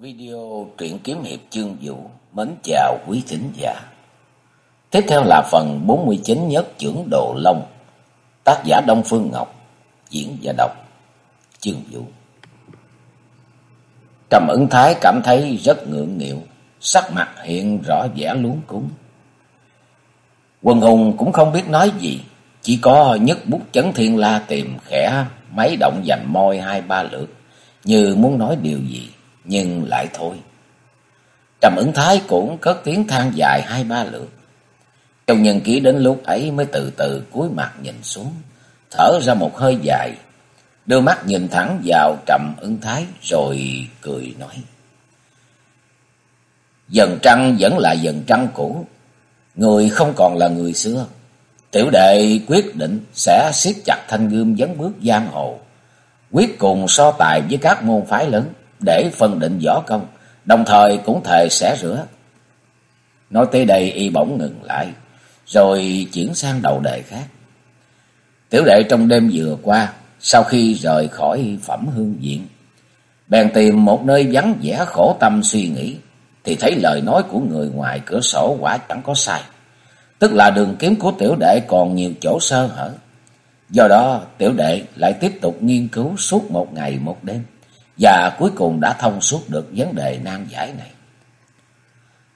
Video truyện kiếm hiệp chương vũ mến chào quý thính giả. Tiếp theo là phần 49 nhất trưởng Đồ Long, tác giả Đông Phương Ngọc, diễn và đọc chương vũ. Trầm ứng thái cảm thấy rất ngượng nghịu, sắc mặt hiện rõ vẻ luống cúng. Quần hùng cũng không biết nói gì, chỉ có nhất bút chấn thiên la tìm khẽ máy động dành môi hai ba lượt, như muốn nói điều gì nhưng lại thôi. Trầm ứng thái cũng cất tiếng than dài hai ba lượt. Châu nhân ký đến lúc ấy mới từ từ cúi mặt nhìn xuống, thở ra một hơi dài, đưa mắt nhìn thẳng vào trầm ứng thái rồi cười nói. Dần trăng vẫn là dần trăng cũ, người không còn là người xưa. Tiểu đệ quyết định sẽ siết chặt thanh gươm dấn bước giang hồ, quyết cùng so tài với các môn phái lớn để phân định võ công, đồng thời cũng thề sẽ rửa. Nói tới đây y bỗng ngừng lại, rồi chuyển sang đầu đề khác. Tiểu đệ trong đêm vừa qua, sau khi rời khỏi phẩm hương viện, bèn tìm một nơi vắng vẻ khổ tâm suy nghĩ, thì thấy lời nói của người ngoài cửa sổ quả chẳng có sai. Tức là đường kiếm của tiểu đệ còn nhiều chỗ sơ hở. Do đó tiểu đệ lại tiếp tục nghiên cứu suốt một ngày một đêm và cuối cùng đã thông suốt được vấn đề nan giải này.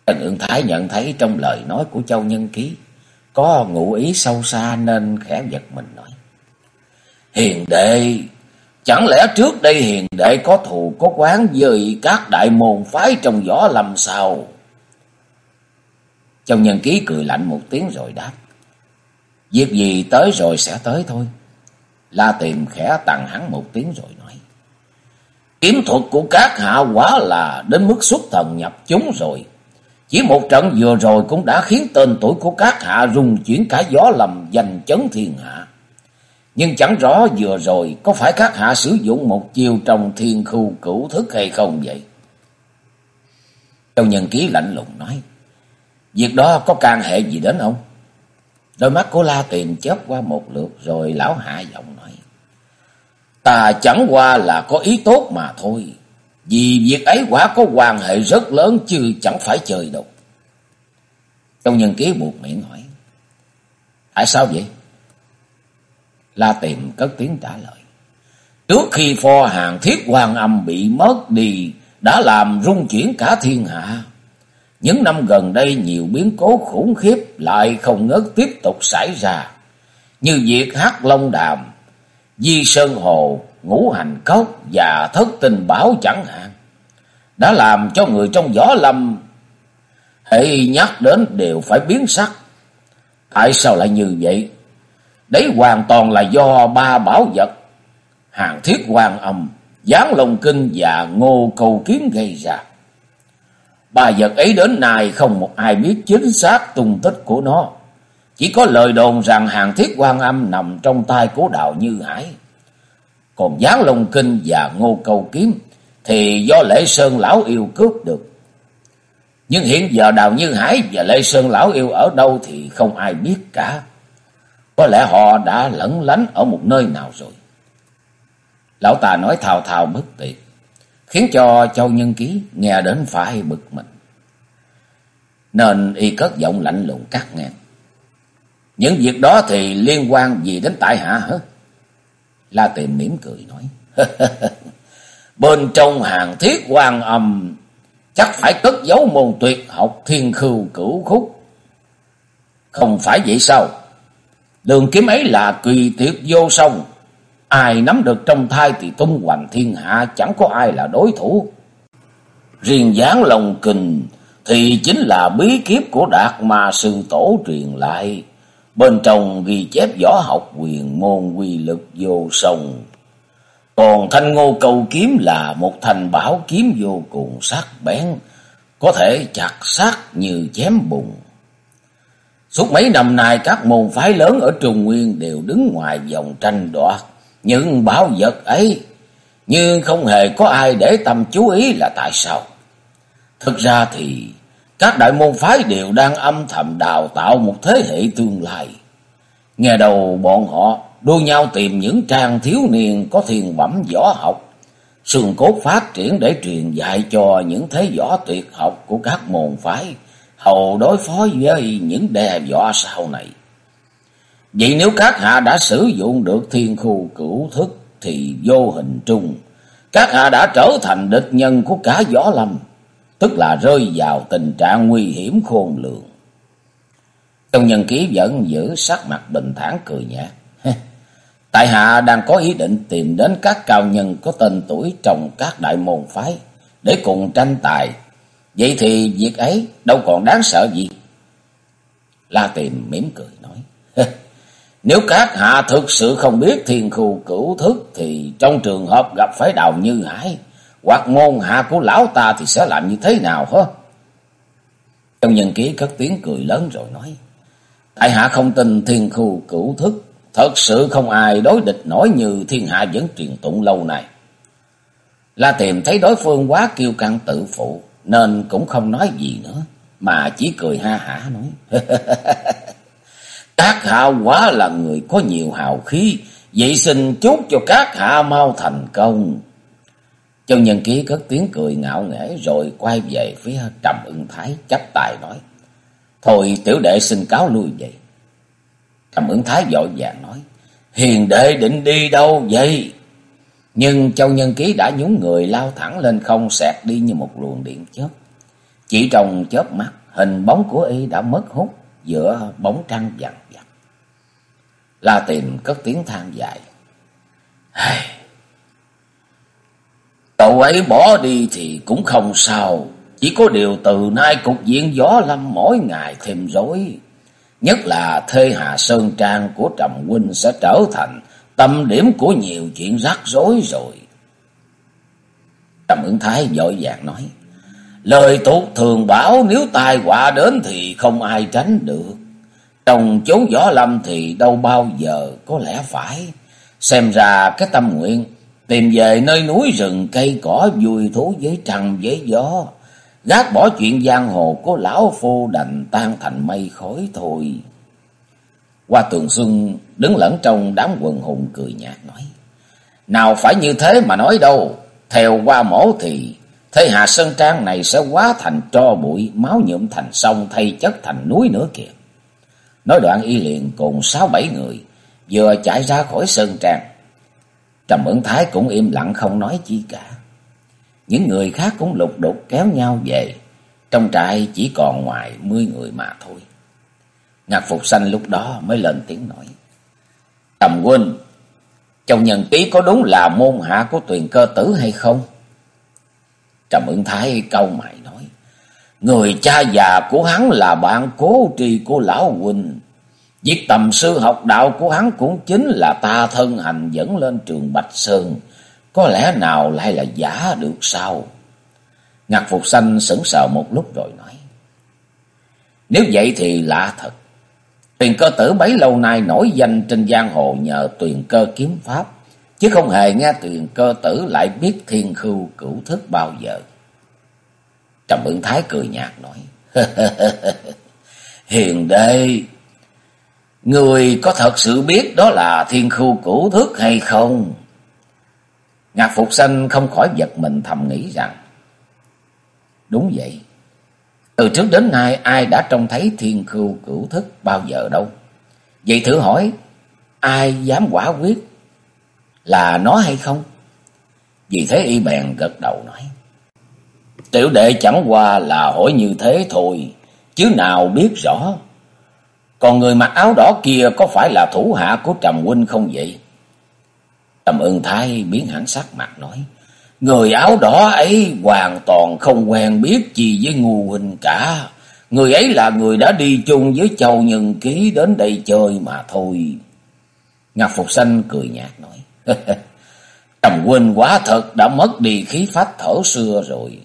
Trần Ương Thái nhận thấy trong lời nói của Châu Nhân Ký có ngụ ý sâu xa nên khẽ giật mình nói. Hiền đệ, chẳng lẽ trước đây hiền đệ có thù có quán với các đại môn phái trong võ lâm sao? Châu Nhân Ký cười lạnh một tiếng rồi đáp. Việc gì tới rồi sẽ tới thôi. La Tiềm khẽ tặng hắn một tiếng rồi nói. Kiếm thuật của các hạ quả là đến mức xuất thần nhập chúng rồi. Chỉ một trận vừa rồi cũng đã khiến tên tuổi của các hạ rung chuyển cả gió lầm giành chấn thiên hạ. Nhưng chẳng rõ vừa rồi có phải các hạ sử dụng một chiêu trong thiên khu cửu thức hay không vậy? Châu Nhân Ký lạnh lùng nói. Việc đó có can hệ gì đến ông? Đôi mắt của La Tiền chớp qua một lượt rồi lão hạ giọng nói. Ta chẳng qua là có ý tốt mà thôi. Vì việc ấy quả có quan hệ rất lớn chứ chẳng phải chơi đâu. Trong nhân ký buộc miệng hỏi. Tại sao vậy? La tìm cất tiếng trả lời. Trước khi pho hàng thiết hoàng âm bị mất đi đã làm rung chuyển cả thiên hạ. Những năm gần đây nhiều biến cố khủng khiếp lại không ngớt tiếp tục xảy ra. Như việc hát long đàm, di sơn hồ, ngũ hành cốc và thất tình bảo chẳng hạn. Đã làm cho người trong gió lâm hệ nhắc đến đều phải biến sắc. Tại sao lại như vậy? Đấy hoàn toàn là do ba bảo vật. Hàng thiết hoàng âm, gián lồng kinh và ngô cầu kiến gây ra. Ba vật ấy đến nay không một ai biết chính xác tung tích của nó. Chỉ có lời đồn rằng hàng thiết quan âm nằm trong tay của đạo Như Hải. Còn gián lông kinh và ngô cầu kiếm thì do Lễ Sơn Lão Yêu cướp được. Nhưng hiện giờ Đào Như Hải và Lê Sơn Lão Yêu ở đâu thì không ai biết cả. Có lẽ họ đã lẫn lánh ở một nơi nào rồi. Lão ta nói thào thào bất tiệt, khiến cho Châu Nhân Ký nghe đến phải bực mình. Nên y cất giọng lạnh lùng cắt ngang. Những việc đó thì liên quan gì đến tại hạ hả? La Tiệm mỉm cười nói. Bên trong hàng thiết quan âm, chắc phải cất giấu môn tuyệt học thiên khưu cửu khúc. Không phải vậy sao? Đường kiếm ấy là kỳ tuyệt vô song. Ai nắm được trong thai thì tung hoành thiên hạ, chẳng có ai là đối thủ. Riêng gián lòng kình thì chính là bí kiếp của đạt mà sư tổ truyền lại. Bên trong ghi chép võ học quyền môn quy lực vô sông. Còn thanh ngô cầu kiếm là một thành bảo kiếm vô cùng sắc bén, có thể chặt sắc như chém bùn. Suốt mấy năm nay các môn phái lớn ở Trung Nguyên đều đứng ngoài vòng tranh đoạt những bảo vật ấy, nhưng không hề có ai để tâm chú ý là tại sao. Thực ra thì các đại môn phái đều đang âm thầm đào tạo một thế hệ tương lai. Nghe đầu bọn họ đua nhau tìm những trang thiếu niên có thiền bẩm võ học, xương cốt phát triển để truyền dạy cho những thế võ tuyệt học của các môn phái, hầu đối phó với những đe dọa sau này. Vậy nếu các hạ đã sử dụng được thiên khu cửu thức thì vô hình trung, các hạ đã trở thành địch nhân của cả võ lâm, tức là rơi vào tình trạng nguy hiểm khôn lường. Trong nhân ký vẫn giữ sắc mặt bình thản cười nhạt. Tại hạ đang có ý định tìm đến các cao nhân có tên tuổi trong các đại môn phái để cùng tranh tài. Vậy thì việc ấy đâu còn đáng sợ gì. La tìm mỉm cười nói. Nếu các hạ thực sự không biết thiên khu cửu thức thì trong trường hợp gặp phải đào như hải hoặc môn hạ của lão ta thì sẽ làm như thế nào hả? Trong nhân ký cất tiếng cười lớn rồi nói. Tại hạ không tin thiên khu cửu thức Thật sự không ai đối địch nổi như thiên hạ vẫn truyền tụng lâu này. La tìm thấy đối phương quá kiêu căng tự phụ, nên cũng không nói gì nữa, mà chỉ cười ha hả nói. các hạ quá là người có nhiều hào khí, vậy xin chúc cho các hạ mau thành công. Châu Nhân Ký cất tiếng cười ngạo nghễ rồi quay về phía Trầm ưng Thái chấp tài nói. Thôi tiểu đệ xin cáo lui vậy. Trầm Ưng thái vội vàng nói. Hiền đệ định đi đâu vậy? Nhưng châu nhân ký đã nhún người lao thẳng lên không xẹt đi như một luồng điện chớp. Chỉ trong chớp mắt, hình bóng của y đã mất hút giữa bóng trăng vằn vặt. La tìm cất tiếng than dài. Cậu ấy bỏ đi thì cũng không sao. Chỉ có điều từ nay cục diện gió lâm mỗi ngày thêm rối. Nhất là thê Hà Sơn Trang của Trầm Huynh sẽ trở thành tâm điểm của nhiều chuyện rắc rối rồi. Trầm ứng thái dội vàng nói. Lời tốt thường bảo nếu tai họa đến thì không ai tránh được. Trong chốn võ lâm thì đâu bao giờ có lẽ phải. Xem ra cái tâm nguyện tìm về nơi núi rừng cây cỏ vui thú với trăng với gió. Gác bỏ chuyện giang hồ của lão phu đành tan thành mây khói thôi. Qua tường xuân đứng lẫn trong đám quần hùng cười nhạt nói. Nào phải như thế mà nói đâu. Theo qua mổ thì thế hạ Sơn Trang này sẽ hóa thành tro bụi, máu nhuộm thành sông thay chất thành núi nữa kìa. Nói đoạn y liền cùng sáu bảy người vừa chạy ra khỏi Sơn Trang. Trầm ứng thái cũng im lặng không nói chi cả. Những người khác cũng lục đục kéo nhau về. Trong trại chỉ còn ngoài mươi người mà thôi. Ngạc Phục sanh lúc đó mới lên tiếng nói. Trầm huynh, trong nhân ký có đúng là môn hạ của tuyền cơ tử hay không? Trầm Ứng thái câu mày nói. Người cha già của hắn là bạn cố tri của lão huynh. Việc tầm sư học đạo của hắn cũng chính là ta thân hành dẫn lên trường Bạch Sơn. Có lẽ nào lại là giả được sao? Ngạc Phục Sanh sững sờ một lúc rồi nói. Nếu vậy thì lạ thật. Tuyền cơ tử bấy lâu nay nổi danh trên giang hồ nhờ tuyền cơ kiếm pháp. Chứ không hề nghe tuyền cơ tử lại biết thiên khưu cửu thức bao giờ. Trầm ưng thái cười nhạt nói. Hiền đệ, người có thật sự biết đó là thiên khu cửu thức hay không? Ngạc Phục Sanh không khỏi giật mình thầm nghĩ rằng. Đúng vậy. Từ trước đến nay ai đã trông thấy thiên khu cửu thức bao giờ đâu. Vậy thử hỏi, ai dám quả quyết là nó hay không? Vì thế y bèn gật đầu nói. Tiểu đệ chẳng qua là hỏi như thế thôi, chứ nào biết rõ. Còn người mặc áo đỏ kia có phải là thủ hạ của Trầm Huynh không vậy? Trầm ưng thái biến hẳn sắc mặt nói. Người áo đỏ ấy hoàn toàn không quen biết gì với ngu huynh cả. Người ấy là người đã đi chung với châu nhân ký đến đây chơi mà thôi. Ngạc Phục Xanh cười nhạt nói. Trầm huynh quá thật đã mất đi khí phách thở xưa rồi.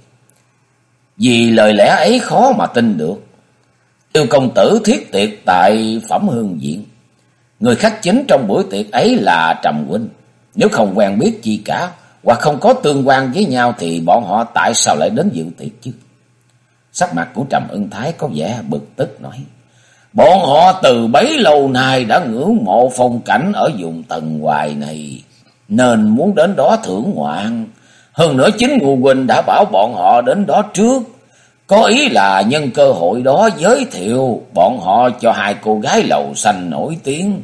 Vì lời lẽ ấy khó mà tin được. Tiêu công tử thiết tiệc tại Phẩm Hương Diện. Người khách chính trong buổi tiệc ấy là Trầm huynh. Nếu không quen biết gì cả hoặc không có tương quan với nhau thì bọn họ tại sao lại đến dự tiệc chứ? Sắc mặt của Trầm Ưng Thái có vẻ bực tức nói. Bọn họ từ bấy lâu nay đã ngưỡng mộ phong cảnh ở vùng tầng hoài này. Nên muốn đến đó thưởng ngoạn. Hơn nữa chính Ngô Huynh đã bảo bọn họ đến đó trước. Có ý là nhân cơ hội đó giới thiệu bọn họ cho hai cô gái lầu xanh nổi tiếng.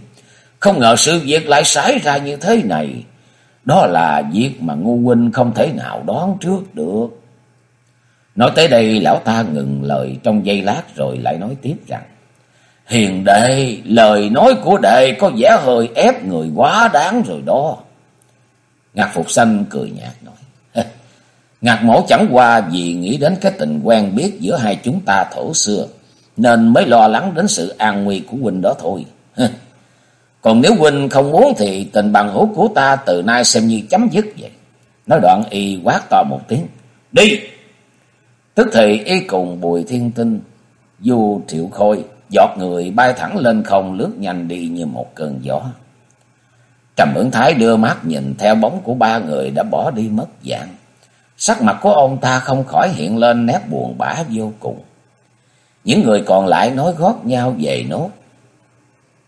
Không ngờ sự việc lại xảy ra như thế này. Đó là việc mà Ngô Huynh không thể nào đoán trước được. Nói tới đây lão ta ngừng lời trong giây lát rồi lại nói tiếp rằng. Hiền đệ, lời nói của đệ có vẻ hơi ép người quá đáng rồi đó. Ngạc Phục Xanh cười nhạt nói. Ngạc mổ chẳng qua vì nghĩ đến cái tình quen biết giữa hai chúng ta thổ xưa. Nên mới lo lắng đến sự an nguy của huynh đó thôi. Còn nếu huynh không muốn thì tình bằng hữu của ta từ nay xem như chấm dứt vậy. Nói đoạn y quát to một tiếng. Đi! Tức thì y cùng Bùi Thiên Tinh, Du Triệu Khôi, giọt người bay thẳng lên không lướt nhanh đi như một cơn gió. Trầm ứng thái đưa mắt nhìn theo bóng của ba người đã bỏ đi mất dạng. Sắc mặt của ông ta không khỏi hiện lên nét buồn bã vô cùng. Những người còn lại nói gót nhau về nốt.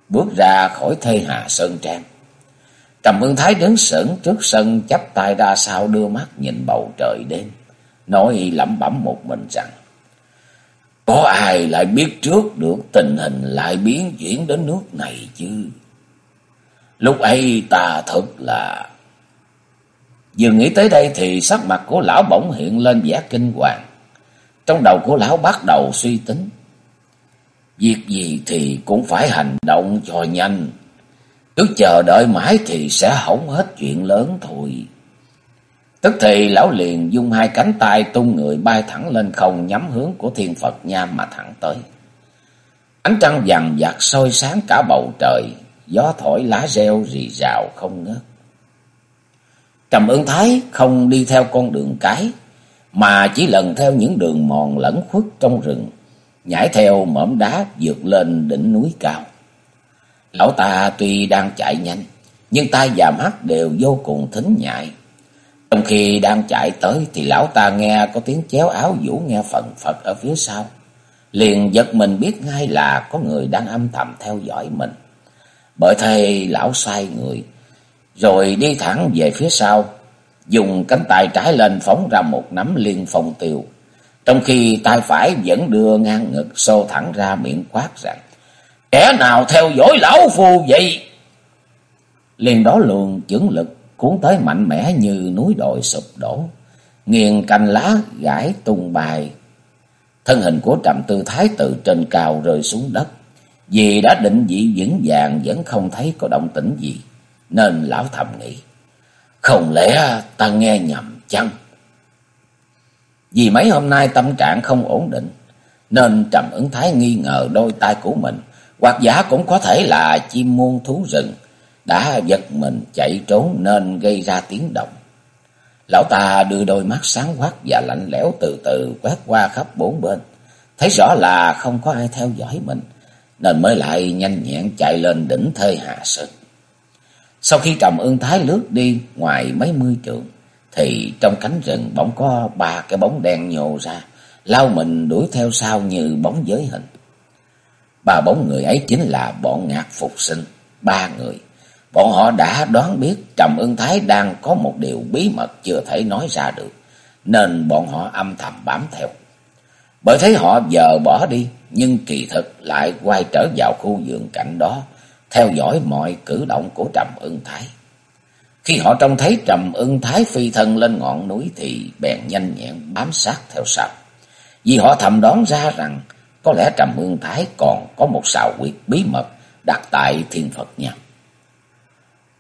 Bước ra khỏi thê hà sơn trang. Trầm Ương Thái đứng sững trước sân, chắp tay ra sau đưa mắt nhìn bầu trời đêm. Nói lẩm bẩm một mình rằng. Có ai lại biết trước được tình hình lại biến chuyển đến nước này chứ? Lúc ấy ta thật là... Vừa nghĩ tới đây thì sắc mặt của lão bỗng hiện lên vẻ kinh hoàng. Trong đầu của lão bắt đầu suy tính. Việc gì thì cũng phải hành động cho nhanh. Cứ chờ đợi mãi thì sẽ hỏng hết chuyện lớn thôi. Tức thì lão liền dung hai cánh tay tung người bay thẳng lên không nhắm hướng của thiên Phật nha mà thẳng tới. Ánh trăng vàng vạt soi sáng cả bầu trời, gió thổi lá reo rì rào không ngớt. Trầm ương thái không đi theo con đường cái, mà chỉ lần theo những đường mòn lẫn khuất trong rừng, nhảy theo mỏm đá vượt lên đỉnh núi cao. Lão ta tuy đang chạy nhanh, nhưng tai và mắt đều vô cùng thính nhạy. Trong khi đang chạy tới thì lão ta nghe có tiếng chéo áo vũ nghe phần phật ở phía sau. Liền giật mình biết ngay là có người đang âm thầm theo dõi mình. Bởi thế lão sai người, rồi đi thẳng về phía sau, dùng cánh tay trái lên phóng ra một nắm liên phong tiêu. Trong khi tay phải vẫn đưa ngang ngực xô thẳng ra miệng quát rằng, Kẻ nào theo dõi lão phu vậy? Liền đó luồng chưởng lực cuốn tới mạnh mẽ như núi đồi sụp đổ, nghiền cành lá gãi tung bài. Thân hình của Trầm Tư Thái từ trên cao rơi xuống đất, vì đã định vị vững vàng vẫn không thấy có động tĩnh gì, nên lão thầm nghĩ, không lẽ ta nghe nhầm chăng? Vì mấy hôm nay tâm trạng không ổn định, nên Trầm ứng Thái nghi ngờ đôi tay của mình, hoặc giả cũng có thể là chim muôn thú rừng, đã giật mình chạy trốn nên gây ra tiếng động. Lão ta đưa đôi mắt sáng quắc và lạnh lẽo từ từ quét qua khắp bốn bên. Thấy rõ là không có ai theo dõi mình, nên mới lại nhanh nhẹn chạy lên đỉnh thê hạ sơn. Sau khi trầm ương thái lướt đi ngoài mấy mươi trượng, thì trong cánh rừng bỗng có ba cái bóng đen nhô ra, lao mình đuổi theo sau như bóng giới hình. Ba bóng người ấy chính là bọn ngạc phục sinh, ba người. Bọn họ đã đoán biết Trầm Ưng Thái đang có một điều bí mật chưa thể nói ra được, nên bọn họ âm thầm bám theo. Bởi thấy họ giờ bỏ đi, nhưng kỳ thực lại quay trở vào khu vườn cạnh đó, theo dõi mọi cử động của Trầm Ưng Thái. Khi họ trông thấy Trầm Ưng Thái phi thân lên ngọn núi thì bèn nhanh nhẹn bám sát theo sau. Vì họ thầm đoán ra rằng có lẽ Trầm Ưng Thái còn có một sào quyệt bí mật đặt tại Thiên Phật Nham.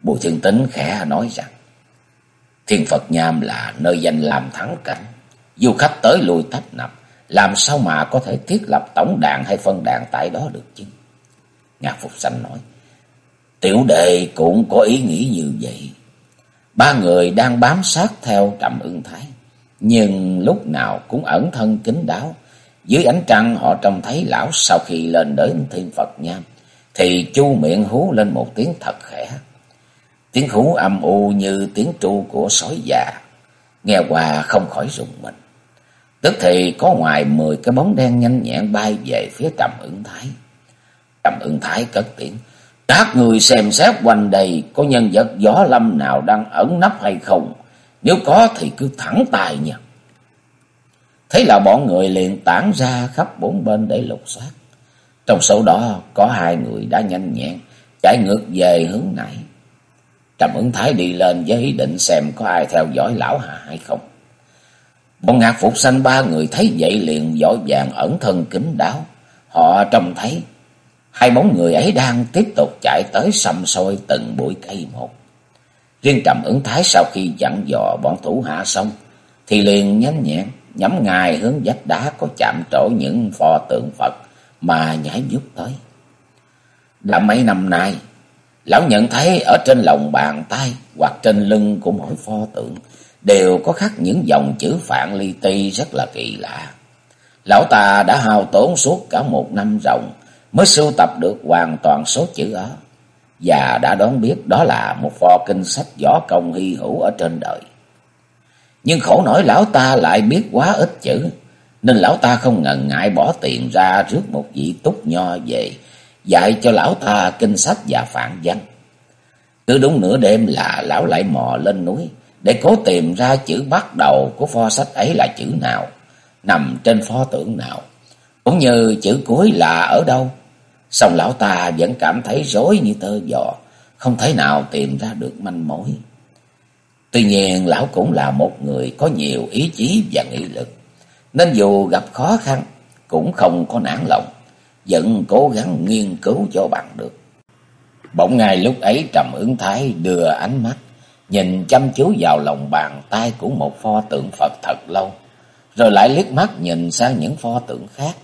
Bùi Thiên Tính khẽ nói rằng, Thiên Phật Nham là nơi danh làm thắng cảnh. Du khách tới lui tấp nập, làm sao mà có thể thiết lập tổng đàn hay phân đàn tại đó được chứ? Ngạc Phục sanh nói, Tiểu đệ cũng có ý nghĩ như vậy. Ba người đang bám sát theo trầm ưng thái, nhưng lúc nào cũng ẩn thân kín đáo. Dưới ánh trăng họ trông thấy lão sau khi lên đến thiên Phật Nham, thì chu miệng hú lên một tiếng thật khẽ. Tiếng hú âm u như tiếng tru của sói già, nghe qua không khỏi rùng mình. Tức thì có ngoài mười cái bóng đen nhanh nhẹn bay về phía trầm ưng thái. Trầm ưng thái cất tiếng. Các người xem xét quanh đây có nhân vật gió lâm nào đang ẩn nấp hay không? Nếu có thì cứ thẳng tài nha. Thế là bọn người liền tản ra khắp bốn bên để lục soát. Trong số đó, có hai người đã nhanh nhẹn, chạy ngược về hướng này. Trầm ứng thái đi lên với ý định xem có ai theo dõi lão hà hay không. Bọn ngạc phục sanh ba người thấy vậy liền vội vàng ẩn thân kính đáo. Họ trông thấy hai bóng người ấy đang tiếp tục chạy tới xăm sôi từng bụi cây một. Riêng trầm ứng thái sau khi dặn dò bọn thủ hạ xong thì liền nhanh nhẹn nhắm ngài hướng vách đá có chạm trổ những pho tượng Phật mà nhảy nhúc tới. Đã mấy năm nay, lão nhận thấy ở trên lòng bàn tay hoặc trên lưng của mỗi pho tượng đều có khắc những dòng chữ phạn li ti rất là kỳ lạ. Lão ta đã hao tốn suốt cả một năm ròng mới sưu tập được hoàn toàn số chữ đó và đã đoán biết đó là một pho kinh sách võ công hy hữu ở trên đời. Nhưng khổ nổi lão ta lại biết quá ít chữ, nên lão ta không ngần ngại bỏ tiền ra rước một vị túc nho về, dạy cho lão ta kinh sách và phạn văn. Cứ đúng nửa đêm là lão lại mò lên núi, để cố tìm ra chữ bắt đầu của pho sách ấy là chữ nào, nằm trên pho tượng nào, cũng như chữ cuối là ở đâu. Xong lão ta vẫn cảm thấy rối như tơ giò, không thể nào tìm ra được manh mối. Tuy nhiên lão cũng là một người có nhiều ý chí và nghị lực, nên dù gặp khó khăn cũng không có nản lòng, vẫn cố gắng nghiên cứu cho bằng được. Bỗng ngay lúc ấy Trầm ứng thái đưa ánh mắt, nhìn chăm chú vào lòng bàn tay của một pho tượng Phật thật lâu, rồi lại liếc mắt nhìn sang những pho tượng khác.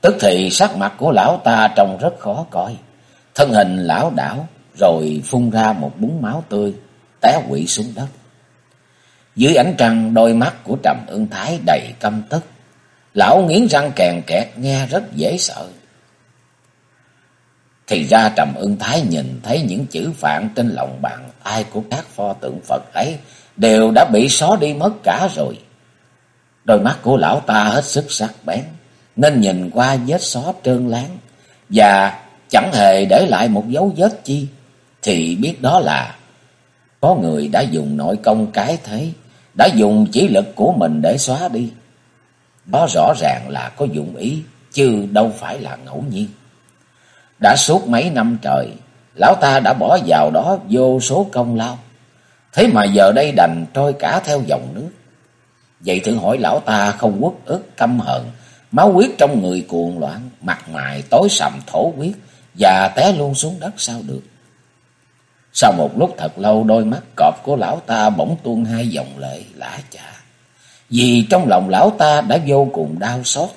Tức thì sắc mặt của lão ta trông rất khó coi, thân hình lão đảo, rồi phun ra một búng máu tươi té quỵ xuống đất. Dưới ánh trăng đôi mắt của Trầm Ưng Thái đầy căm tức. Lão nghiến răng kèn kẹt nghe rất dễ sợ. Thì ra Trầm Ưng Thái nhìn thấy những chữ phạn trên lòng bàn tay của các pho tượng Phật ấy đều đã bị xóa đi mất cả rồi. Đôi mắt của lão ta hết sức sắc bén, nên nhìn qua vết xóa trơn láng và chẳng hề để lại một dấu vết chi, thì biết đó là có người đã dùng nội công cái thế, đã dùng chỉ lực của mình để xóa đi. Đó rõ ràng là có dụng ý, chứ đâu phải là ngẫu nhiên. Đã suốt mấy năm trời, lão ta đã bỏ vào đó vô số công lao. Thế mà giờ đây đành trôi cả theo dòng nước. Vậy thử hỏi lão ta không quất ức căm hận, máu huyết trong người cuồn loạn, mặt mày tối sầm thổ huyết và té luôn xuống đất sao được. Sau một lúc thật lâu đôi mắt cọp của lão ta bỗng tuôn hai dòng lệ lã chả. Vì trong lòng lão ta đã vô cùng đau xót.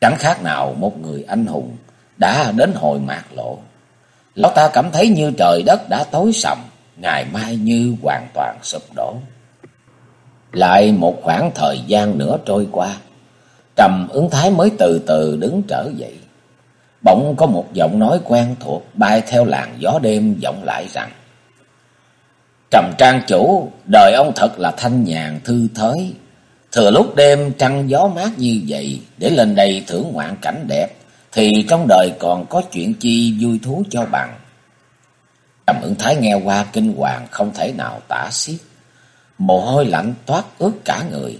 Chẳng khác nào một người anh hùng đã đến hồi mạc lộ. Lão ta cảm thấy như trời đất đã tối sầm, ngày mai như hoàn toàn sụp đổ. Lại một khoảng thời gian nữa trôi qua, Trầm ứng thái mới từ từ đứng trở dậy. Bỗng có một giọng nói quen thuộc bay theo làn gió đêm vọng lại rằng Trầm trang chủ, đời ông thật là thanh nhàn thư thới. Thừa lúc đêm trăng gió mát như vậy để lên đây thưởng ngoạn cảnh đẹp thì trong đời còn có chuyện chi vui thú cho bằng. Trầm ứng thái nghe qua kinh hoàng không thể nào tả xiết. Mồ hôi lạnh toát ướt cả người.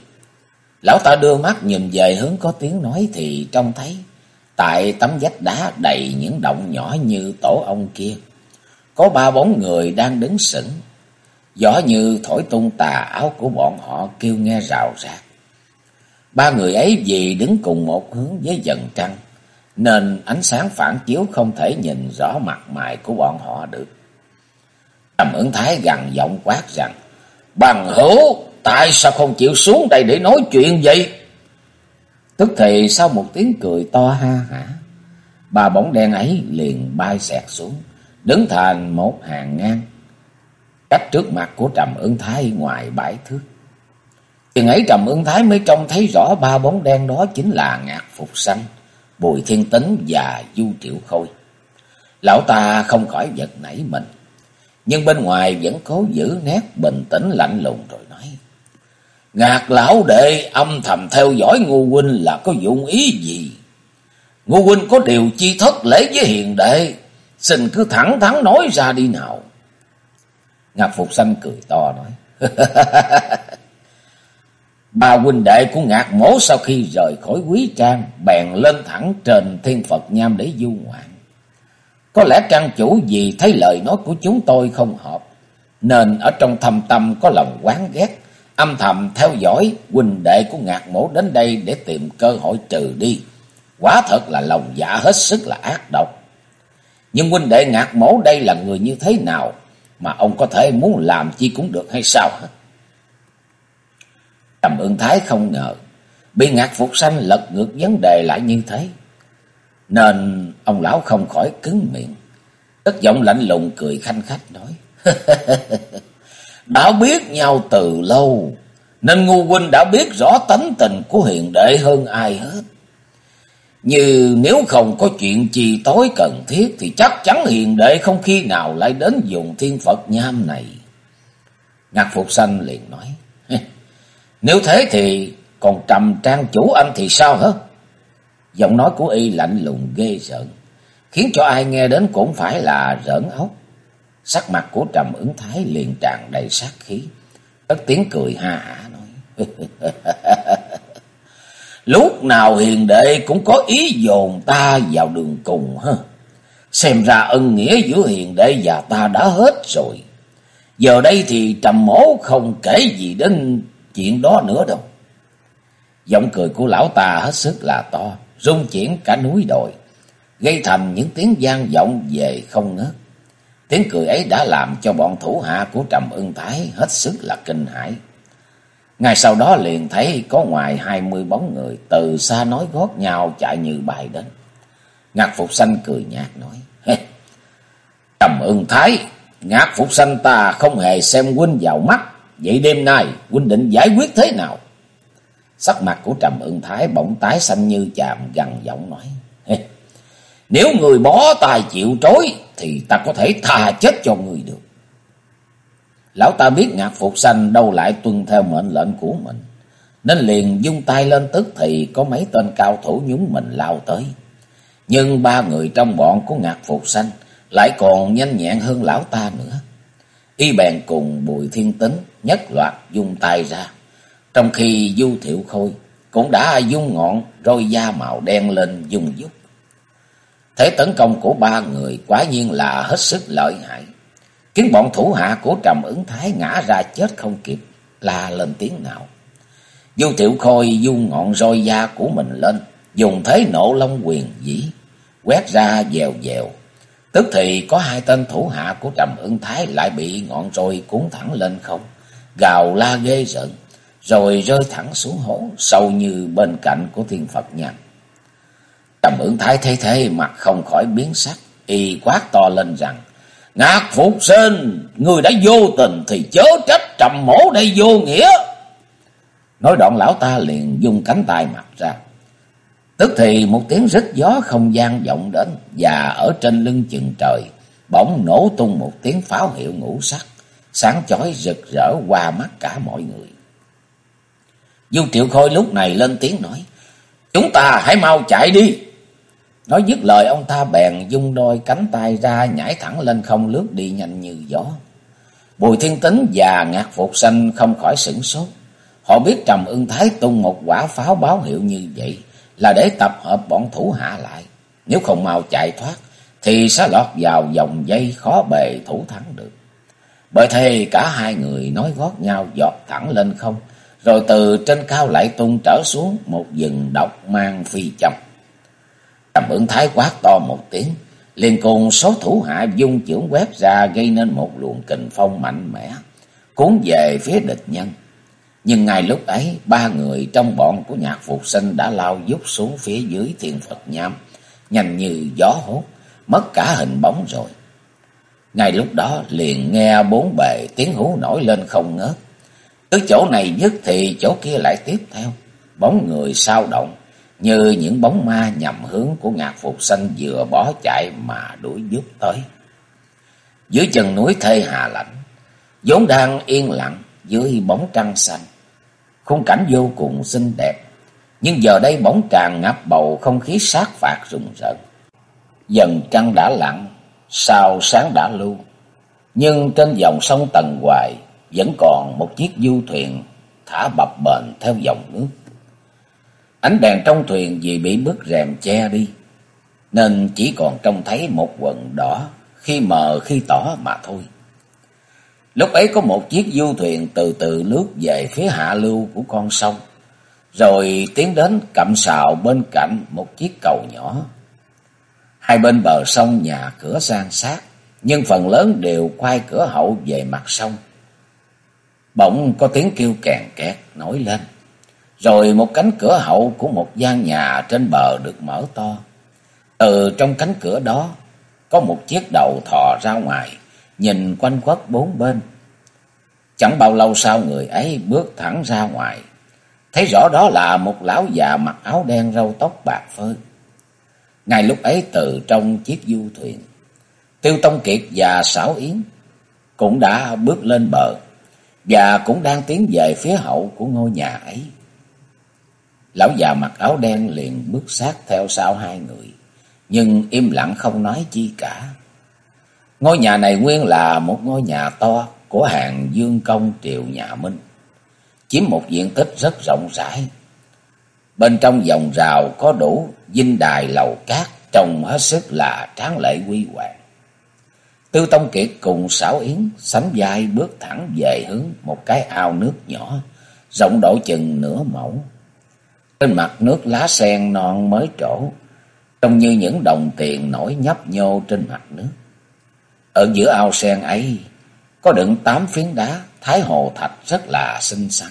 Lão ta đưa mắt nhìn về hướng có tiếng nói thì trông thấy Tại tấm vách đá đầy những động nhỏ như tổ ong kia, có ba bóng người đang đứng sững. Gió như thổi tung tà áo của bọn họ kêu nghe rào rạc. Ba người ấy vì đứng cùng một hướng với dần trăng, nên ánh sáng phản chiếu không thể nhìn rõ mặt mày của bọn họ được. Trầm ứng thái gằn giọng quát rằng, Bằng hữu, tại sao không chịu xuống đây để nói chuyện vậy? Tức thì sau một tiếng cười to ha hả, bà bóng đen ấy liền bay xẹt xuống, đứng thành một hàng ngang, cách trước mặt của Trầm Ứng Thái ngoài bãi thước. Chừng ấy Trầm Ứng Thái mới trông thấy rõ ba bóng đen đó chính là Ngạc Phục Xanh, Bùi Thiên Tính và Du Triệu Khôi. Lão ta không khỏi giật nảy mình, nhưng bên ngoài vẫn cố giữ nét bình tĩnh lạnh lùng rồi. Ngạc lão đệ âm thầm theo dõi ngô huynh là có dụng ý gì? ngô huynh có điều chi thất lễ với hiền đệ, xin cứ thẳng thắn nói ra đi nào. Ngạc Phục sanh cười to nói, Ba huynh đệ của ngạc mổ sau khi rời khỏi quý trang bèn lên thẳng trên thiên Phật nham để du ngoạn. Có lẽ trang chủ vì thấy lời nói của chúng tôi không hợp, nên ở trong thâm tâm có lòng quán ghét, âm thầm theo dõi huynh đệ của ngạc mổ đến đây để tìm cơ hội trừ đi. Quả thật là lòng dạ hết sức là ác độc. Nhưng huynh đệ ngạc mổ đây là người như thế nào mà ông có thể muốn làm chi cũng được hay sao hả? Trầm ương thái không ngờ, bị ngạc phục sanh lật ngược vấn đề lại như thế. Nên ông lão không khỏi cứng miệng. Tất giọng lạnh lùng cười khanh khách nói. đã biết nhau từ lâu, nên ngu huynh đã biết rõ tánh tình của hiền đệ hơn ai hết. Như nếu không có chuyện gì tối cần thiết thì chắc chắn hiền đệ không khi nào lại đến dùng thiên Phật nham này. Ngạc Phục Sanh liền nói. Nếu thế thì còn trầm trang chủ anh thì sao hả? Giọng nói của y lạnh lùng ghê rợn, khiến cho ai nghe đến cũng phải là rỡn ốc. Sắc mặt của trầm ứng thái liền tràn đầy sát khí, cất tiếng cười ha hả nói. Lúc nào hiền đệ cũng có ý dồn ta vào đường cùng ha. Xem ra ân nghĩa giữa hiền đệ và ta đã hết rồi. Giờ đây thì trầm mổ không kể gì đến chuyện đó nữa đâu. Giọng cười của lão ta hết sức là to, rung chuyển cả núi đồi, gây thành những tiếng gian vọng về không ngớt. Tiếng cười ấy đã làm cho bọn thủ hạ của Trầm Ưng Thái hết sức là kinh hãi. Ngay sau đó liền thấy có ngoài hai mươi bóng người từ xa nói gót nhau chạy như bài đến. Ngạc Phục Xanh cười nhạt nói, Trầm Ưng Thái, Ngạc Phục Xanh ta không hề xem huynh vào mắt, vậy đêm nay huynh định giải quyết thế nào? Sắc mặt của Trầm Ưng Thái bỗng tái xanh như chàm gằn giọng nói. Nếu người bó tài chịu trối thì ta có thể thà chết cho người được. Lão ta biết ngạc phục xanh đâu lại tuân theo mệnh lệnh của mình. Nên liền dung tay lên tức thì có mấy tên cao thủ nhúng mình lao tới. Nhưng ba người trong bọn của ngạc phục xanh lại còn nhanh nhẹn hơn lão ta nữa. Y bèn cùng bùi thiên tính nhất loạt dung tay ra trong khi Du Thiệu Khôi cũng đã dung ngọn roi da màu đen lên dùng dút. Thế tấn công của ba người quá nhiên là hết sức lợi hại. Khiến bọn thủ hạ của Trầm ứng Thái ngã ra chết không kịp, la lên tiếng nào. Du tiểu Khôi dung ngọn roi da của mình lên, dùng thế nộ long quyền dĩ, quét ra dèo dèo. Tức thì có hai tên thủ hạ của Trầm ứng Thái lại bị ngọn roi cuốn thẳng lên không, gào la ghê rợn rồi rơi thẳng xuống hố sâu như bên cạnh của thiên Phật nhàn. Trầm ứng thái thấy thế mặt không khỏi biến sắc, y quát to lên rằng, Ngạc Phục Sinh, người đã vô tình thì chớ trách trầm mổ đây vô nghĩa. Nói đoạn lão ta liền dùng cánh tay mặt ra. Tức thì một tiếng rít gió không gian vọng đến và ở trên lưng chừng trời, bỗng nổ tung một tiếng pháo hiệu ngũ sắc, sáng chói rực rỡ qua mắt cả mọi người. Du Triệu Khôi lúc này lên tiếng nói. Chúng ta hãy mau chạy đi. Nói dứt lời, ông ta bèn dung đôi cánh tay ra, nhảy thẳng lên không lướt đi nhanh như gió. Bùi Thiên Tính và Ngạc Phục sanh không khỏi sửng sốt. Họ biết Trầm Ưng Thái tung một quả pháo báo hiệu như vậy là để tập hợp bọn thủ hạ lại. Nếu không mau chạy thoát, thì sẽ lọt vào dòng dây khó bề thủ thắng được. Bởi thế cả hai người nói gót nhau giọt thẳng lên không, rồi từ trên cao lại tung trở xuống một rừng độc mang phi chồng. Trầm ứng thái quát to một tiếng, liền cùng số thủ hạ dung trưởng quét ra gây nên một luồng kình phong mạnh mẽ, cuốn về phía địch nhân. Nhưng ngay lúc ấy, ba người trong bọn của nhạc phục sinh đã lao dút xuống phía dưới thiên Phật nham, nhanh như gió hốt, mất cả hình bóng rồi. Ngay lúc đó liền nghe bốn bề tiếng hú nổi lên không ngớt, từ chỗ này dứt thì chỗ kia lại tiếp theo. Bóng người sao động, như những bóng ma nhằm hướng của ngạc phục xanh vừa bỏ chạy mà đuổi giúp tới. Dưới chân núi thê hà lạnh, vốn đang yên lặng dưới bóng trăng xanh. Khung cảnh vô cùng xinh đẹp, nhưng giờ đây bóng tràn ngập bầu không khí sát phạt rùng rợn. Dần trăng đã lặng, sao sáng đã lưu, nhưng trên dòng sông Tần Hoài vẫn còn một chiếc du thuyền thả bập bềnh theo dòng nước. Ánh đèn trong thuyền vì bị bức rèm che đi, nên chỉ còn trông thấy một quần đỏ, khi mờ khi tỏ mà thôi. Lúc ấy có một chiếc du thuyền từ từ lướt về phía hạ lưu của con sông, rồi tiến đến cặm sào bên cạnh một chiếc cầu nhỏ. Hai bên bờ sông nhà cửa san sát, nhưng phần lớn đều quay cửa hậu về mặt sông. Bỗng có tiếng kêu kèn kẹt nổi lên. Rồi một cánh cửa hậu của một gian nhà trên bờ được mở to. Từ trong cánh cửa đó có một chiếc đầu thò ra ngoài, nhìn quanh quất bốn bên. Chẳng bao lâu sau người ấy bước thẳng ra ngoài. Thấy rõ đó là một lão già mặc áo đen râu tóc bạc phơ. Ngay lúc ấy từ trong chiếc du thuyền, Tiêu Tông Kiệt và Sảo Yến cũng đã bước lên bờ và cũng đang tiến về phía hậu của ngôi nhà ấy. Lão già mặc áo đen liền bước sát theo sau hai người, nhưng im lặng không nói chi cả. Ngôi nhà này nguyên là một ngôi nhà to của hàng Dương Công Triều Nhà Minh, chiếm một diện tích rất rộng rãi. Bên trong vòng rào có đủ dinh đài lầu cát trông hết sức là tráng lệ quy hoàng. Tư Tông Kiệt cùng Sảo Yến sánh vai bước thẳng về hướng một cái ao nước nhỏ, rộng độ chừng nửa mẫu. Trên mặt nước lá sen non mới trổ, trông như những đồng tiền nổi nhấp nhô trên mặt nước. Ở giữa ao sen ấy có đựng tám phiến đá thái hồ thạch rất là xinh xắn.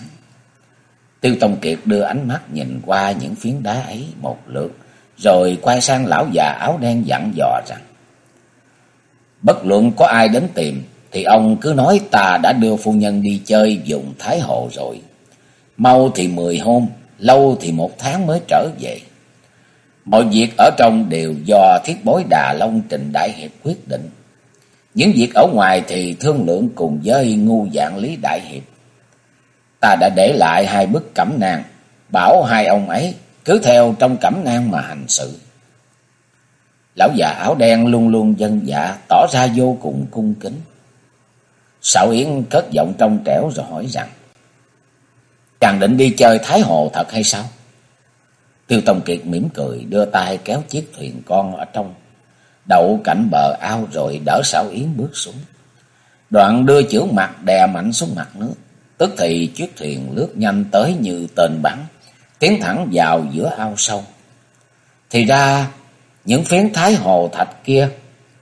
Tiêu Tông Kiệt đưa ánh mắt nhìn qua những phiến đá ấy một lượt, rồi quay sang lão già áo đen dặn dò rằng Bất luận có ai đến tìm, thì ông cứ nói ta đã đưa phu nhân đi chơi dùng Thái Hồ rồi. Mau thì mười hôm, lâu thì một tháng mới trở về. Mọi việc ở trong đều do thiết bối Đà Long Trình Đại Hiệp quyết định. Những việc ở ngoài thì thương lượng cùng với ngu dạng Lý Đại Hiệp. Ta đã để lại hai bức cẩm nang, bảo hai ông ấy cứ theo trong cẩm nang mà hành sự. Lão già áo đen luôn luôn dân dạ, tỏ ra vô cùng cung kính. Sảo Yến cất giọng trong trẻo rồi hỏi rằng, Chàng định đi chơi Thái Hồ thật hay sao? Tiêu Tông Kiệt mỉm cười, đưa tay kéo chiếc thuyền con ở trong, đậu cạnh bờ ao rồi đỡ Sảo Yến bước xuống. Đoạn đưa chữ mặt đè mạnh xuống mặt nước, tức thì chiếc thuyền lướt nhanh tới như tên bắn, tiến thẳng vào giữa ao sâu. Thì ra những phiến thái hồ thạch kia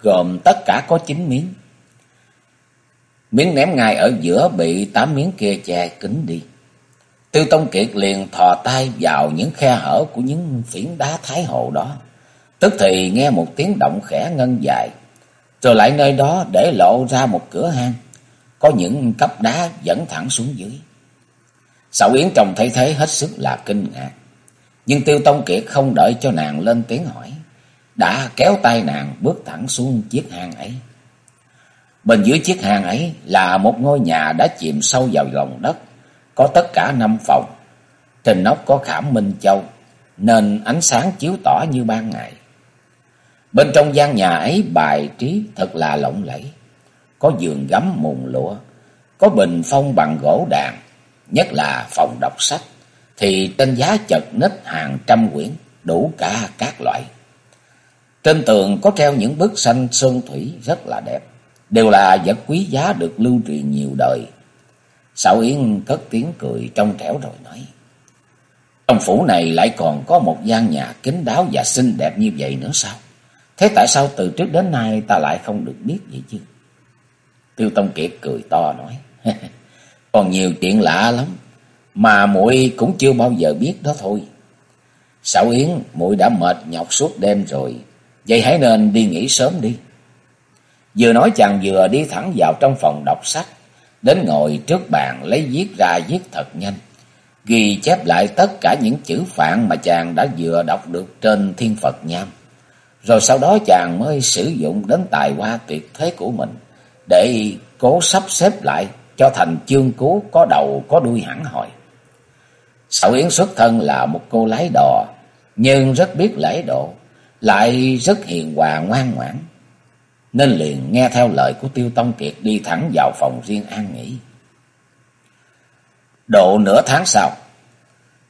gồm tất cả có chín miếng. Miếng ném ngay ở giữa bị tám miếng kia che kín đi. Tiêu Tông Kiệt liền thò tay vào những khe hở của những phiến đá thái hồ đó. Tức thì nghe một tiếng động khẽ ngân dài. Rồi lại nơi đó để lộ ra một cửa hang. Có những cấp đá dẫn thẳng xuống dưới. Sảo Yến trông thấy thế hết sức là kinh ngạc. Nhưng Tiêu Tông Kiệt không đợi cho nàng lên tiếng hỏi đã kéo tay nàng bước thẳng xuống chiếc hang ấy. Bên dưới chiếc hang ấy là một ngôi nhà đã chìm sâu vào lòng đất, có tất cả năm phòng. Trên nóc có khảm minh châu, nên ánh sáng chiếu tỏ như ban ngày. Bên trong gian nhà ấy bài trí thật là lộng lẫy. Có giường gấm mùng lụa, có bình phong bằng gỗ đàn, nhất là phòng đọc sách, thì trên giá chật ních hàng trăm quyển, đủ cả các loại. Trên tường có treo những bức tranh sơn thủy rất là đẹp, đều là vật quý giá được lưu truyền nhiều đời. Sảo Yến cất tiếng cười trong trẻo rồi nói. Trong phủ này lại còn có một gian nhà kín đáo và xinh đẹp như vậy nữa sao? Thế tại sao từ trước đến nay ta lại không được biết vậy chứ? Tiêu Tông Kiệt cười to nói. còn nhiều chuyện lạ lắm, mà muội cũng chưa bao giờ biết đó thôi. Sảo Yến, muội đã mệt nhọc suốt đêm rồi, Vậy hãy nên đi nghỉ sớm đi. Vừa nói chàng vừa đi thẳng vào trong phòng đọc sách, đến ngồi trước bàn lấy viết ra viết thật nhanh, ghi chép lại tất cả những chữ phạn mà chàng đã vừa đọc được trên thiên Phật nham. Rồi sau đó chàng mới sử dụng đến tài hoa tuyệt thế của mình để cố sắp xếp lại cho thành chương cú có đầu có đuôi hẳn hồi. Sảo Yến xuất thân là một cô lái đò, nhưng rất biết lễ độ, lại rất hiền hòa ngoan ngoãn, nên liền nghe theo lời của Tiêu Tông Kiệt đi thẳng vào phòng riêng an nghỉ. Độ nửa tháng sau,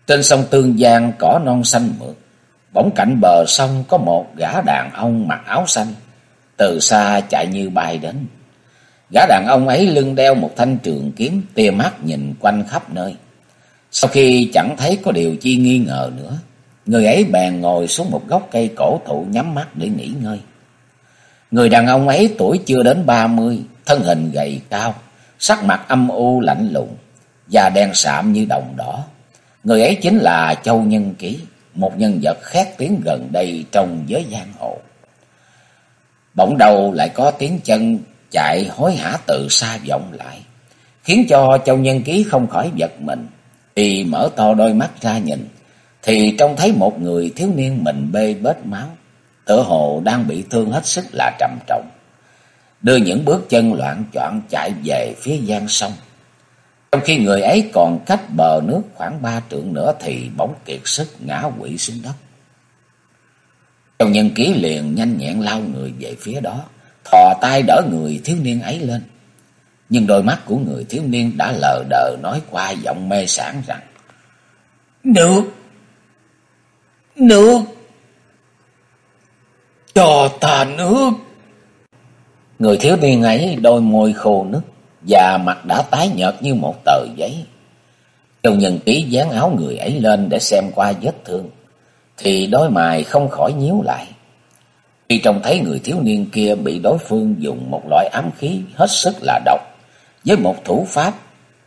trên sông Tương Giang cỏ non xanh mượt, bỗng cạnh bờ sông có một gã đàn ông mặc áo xanh, từ xa chạy như bay đến. Gã đàn ông ấy lưng đeo một thanh trường kiếm, tia mắt nhìn quanh khắp nơi. Sau khi chẳng thấy có điều chi nghi ngờ nữa, người ấy bèn ngồi xuống một gốc cây cổ thụ nhắm mắt để nghỉ ngơi. Người đàn ông ấy tuổi chưa đến ba mươi, thân hình gầy cao, sắc mặt âm u lạnh lùng, da đen sạm như đồng đỏ. Người ấy chính là Châu Nhân Ký, một nhân vật khét tiếng gần đây trong giới giang hồ. Bỗng đầu lại có tiếng chân chạy hối hả từ xa vọng lại, khiến cho Châu Nhân Ký không khỏi giật mình. Y mở to đôi mắt ra nhìn, thì trông thấy một người thiếu niên mình bê bết máu, tựa hồ đang bị thương hết sức là trầm trọng. Đưa những bước chân loạn choạng chạy về phía gian sông. Trong khi người ấy còn cách bờ nước khoảng ba trượng nữa thì bỗng kiệt sức ngã quỵ xuống đất. Trong nhân ký liền nhanh nhẹn lao người về phía đó, thò tay đỡ người thiếu niên ấy lên. Nhưng đôi mắt của người thiếu niên đã lờ đờ nói qua giọng mê sản rằng Nước! Nước! Cho ta nước! Người thiếu niên ấy đôi môi khô nứt và mặt đã tái nhợt như một tờ giấy. Châu Nhân Ký dán áo người ấy lên để xem qua vết thương, thì đôi mày không khỏi nhíu lại. Khi trông thấy người thiếu niên kia bị đối phương dùng một loại ám khí hết sức là độc, với một thủ pháp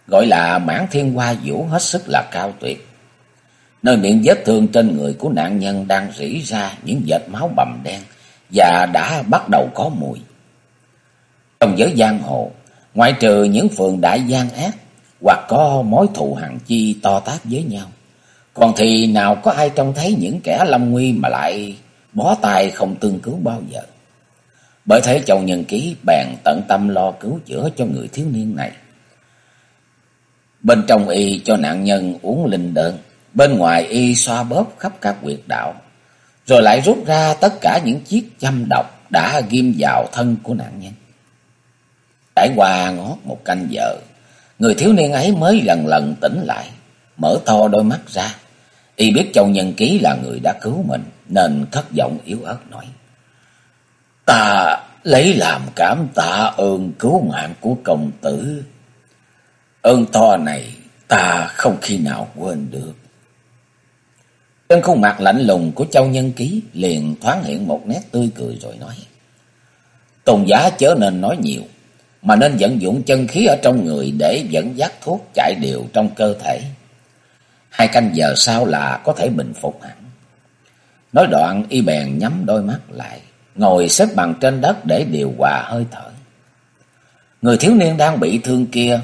gọi là mãn thiên hoa vũ hết sức là cao tuyệt. Nơi miệng vết thương trên người của nạn nhân đang rỉ ra những vệt máu bầm đen và đã bắt đầu có mùi. Trong giới giang hồ, ngoại trừ những phường đại gian ác hoặc có mối thù hằn chi to tác với nhau, còn thì nào có ai trông thấy những kẻ lâm nguy mà lại bó tay không tương cứu bao giờ. Bởi thế chồng nhân ký bèn tận tâm lo cứu chữa cho người thiếu niên này. Bên trong y cho nạn nhân uống linh đơn, bên ngoài y xoa bóp khắp các quyệt đạo, rồi lại rút ra tất cả những chiếc châm độc đã ghim vào thân của nạn nhân. Trải qua ngót một canh giờ, người thiếu niên ấy mới lần lần tỉnh lại, mở to đôi mắt ra. Y biết Châu Nhân Ký là người đã cứu mình, nên thất vọng yếu ớt nói. Ta lấy làm cảm tạ ơn cứu mạng của công tử. Ơn to này ta không khi nào quên được. Trên khuôn mặt lạnh lùng của Châu Nhân Ký liền thoáng hiện một nét tươi cười rồi nói. Tôn giá chớ nên nói nhiều, mà nên vận dụng chân khí ở trong người để dẫn dắt thuốc chạy đều trong cơ thể. Hai canh giờ sau là có thể bình phục hẳn. Nói đoạn y bèn nhắm đôi mắt lại, ngồi xếp bằng trên đất để điều hòa hơi thở. Người thiếu niên đang bị thương kia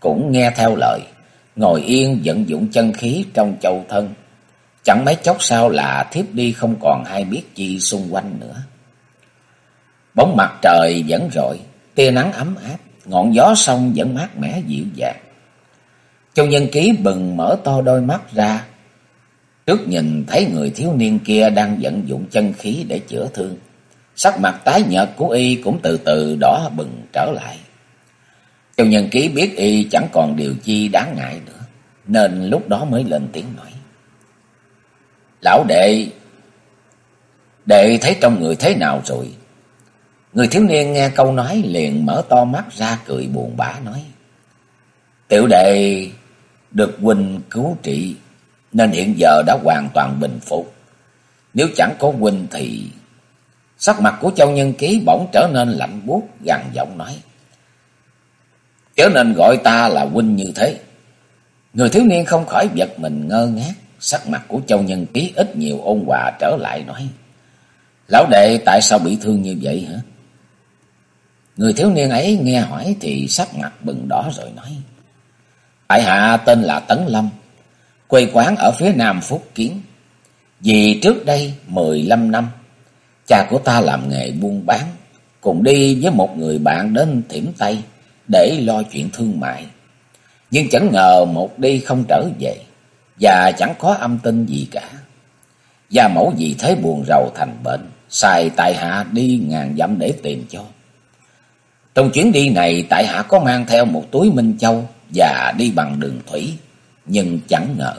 cũng nghe theo lời, ngồi yên vận dụng chân khí trong châu thân. Chẳng mấy chốc sau là thiếp đi không còn hay biết chi xung quanh nữa. Bóng mặt trời vẫn rọi, tia nắng ấm áp, ngọn gió sông vẫn mát mẻ dịu dàng. Châu Nhân Ký bừng mở to đôi mắt ra, trước nhìn thấy người thiếu niên kia đang vận dụng chân khí để chữa thương. Sắc mặt tái nhợt của y cũng từ từ đỏ bừng trở lại. Châu Nhân Ký biết y chẳng còn điều chi đáng ngại nữa, nên lúc đó mới lên tiếng nói. Lão đệ, đệ thấy trong người thế nào rồi? Người thiếu niên nghe câu nói liền mở to mắt ra cười buồn bã nói. Tiểu đệ được huynh cứu trị nên hiện giờ đã hoàn toàn bình phục. Nếu chẳng có huynh thì... Sắc mặt của Châu Nhân Ký bỗng trở nên lạnh buốt gằn giọng nói. Chớ nên gọi ta là huynh như thế. Người thiếu niên không khỏi giật mình ngơ ngác. Sắc mặt của Châu Nhân Ký ít nhiều ôn hòa trở lại nói. Lão đệ tại sao bị thương như vậy hả? Người thiếu niên ấy nghe hỏi thì sắc mặt bừng đỏ rồi nói. Tại hạ tên là Tấn Lâm, quê quán ở phía nam Phúc Kiến. Vì trước đây 15 năm, cha của ta làm nghề buôn bán, cùng đi với một người bạn đến Thiểm Tây để lo chuyện thương mại. Nhưng chẳng ngờ một đi không trở về, và chẳng có âm tin gì cả. Gia mẫu vì thế buồn rầu thành bệnh, xài tại hạ đi ngàn dặm để tìm cho. Trong chuyến đi này tại hạ có mang theo một túi minh châu và đi bằng đường thủy, nhưng chẳng ngờ.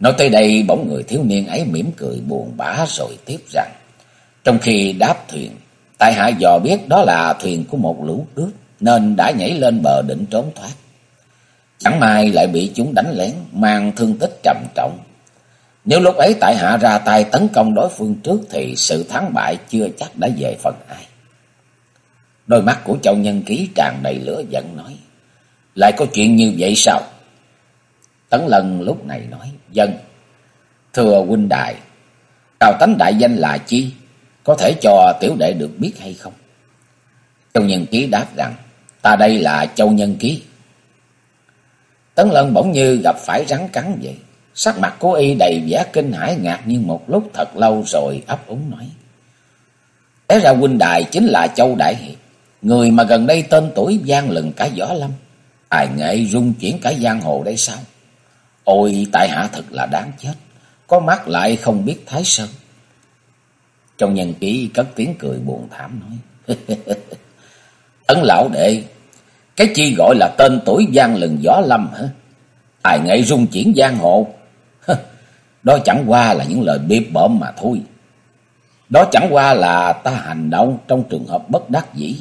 Nói tới đây bỗng người thiếu niên ấy mỉm cười buồn bã rồi tiếp rằng, trong khi đáp thuyền, tại hạ dò biết đó là thuyền của một lũ cướp, nên đã nhảy lên bờ định trốn thoát. Chẳng may lại bị chúng đánh lén, mang thương tích trầm trọng. Nếu lúc ấy tại hạ ra tay tấn công đối phương trước thì sự thắng bại chưa chắc đã về phần ai. Đôi mắt của châu nhân ký tràn đầy lửa giận nói. Lại có chuyện như vậy sao? Tấn Lân lúc này nói. Dân, thưa huynh đại, cao tánh đại danh là chi? Có thể cho tiểu đệ được biết hay không? Châu nhân ký đáp rằng, ta đây là châu nhân ký. Tấn Lân bỗng như gặp phải rắn cắn vậy. Sắc mặt của y đầy vẻ kinh hãi ngạc nhiên một lúc thật lâu rồi ấp úng nói. Té ra huynh đài chính là Châu Đại Hiệp, người mà gần đây tên tuổi gian lừng cả võ lâm. Tài nghệ rung chuyển cả giang hồ đây sao? Ôi tại hạ thật là đáng chết, có mắt lại không biết thái sơn. Trong nhân ký cất tiếng cười buồn thảm nói. tấn lão đệ, cái chi gọi là tên tuổi gian lừng gió lâm hả? Tài nghệ rung chuyển giang hồ, đó chẳng qua là những lời biếp bợm mà thôi. Đó chẳng qua là ta hành động trong trường hợp bất đắc dĩ.